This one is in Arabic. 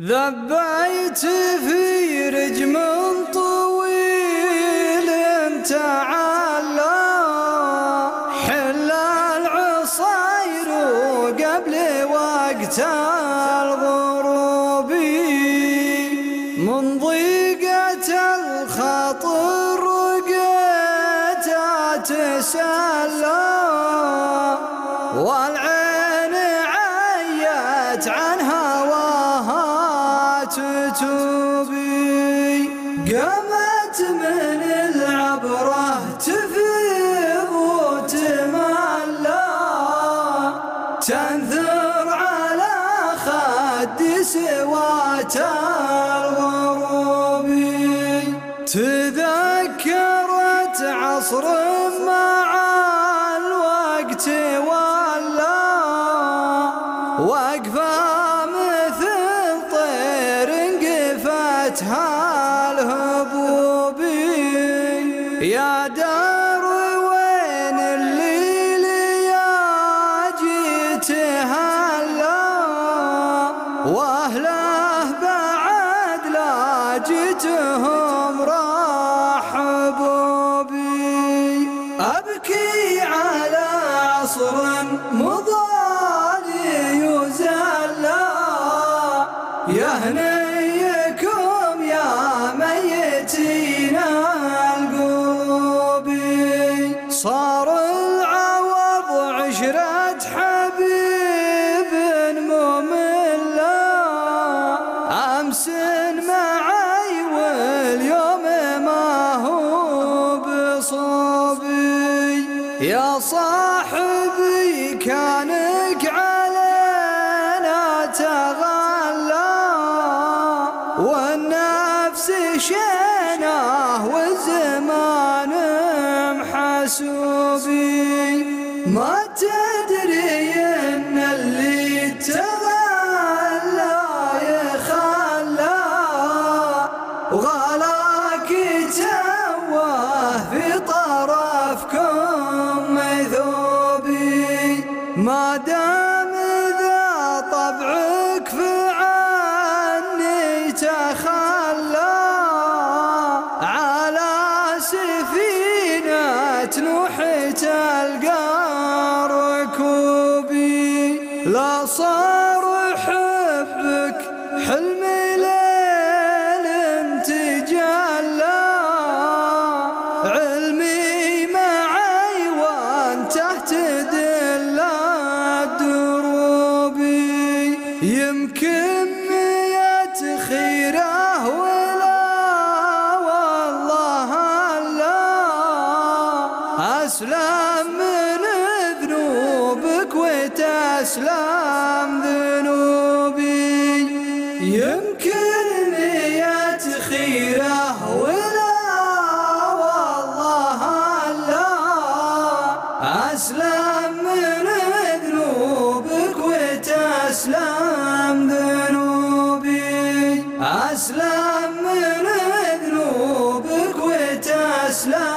ذبيت في رجم طويل تعالى. حل العصير قبل وقت الغروب. من ضيقة الخطر رقيت تسلى والعين عيت عن تتوبي قامت من العبرة تفيض وتملى تنثر على خد سوات الغروب. تذكرت عصر مع الوقت ولا واقفة انقفتها الهبوب يا دار وين الليل يا جيت هلا؟ وأهله بعد لا جيتهم رحبوا بي أبكي على عصر مضى يزلى يا يا صاحبي كانك علينا تغلى. والنفس شيناه والزمان محسوبي ما تدري إن اللي تغلى يخلى. وغلاك توه في طرفكم ما دام ذا طبعك في عني تخلى على سفينة نوح تلقى ركوبي لا صار خيره ولا والله لا. أسلم من ذنوبك وتسلم ذنوبي. يمكن نية خيره ولا والله لا. أسلم من ذنوبك وتسلم الإسلام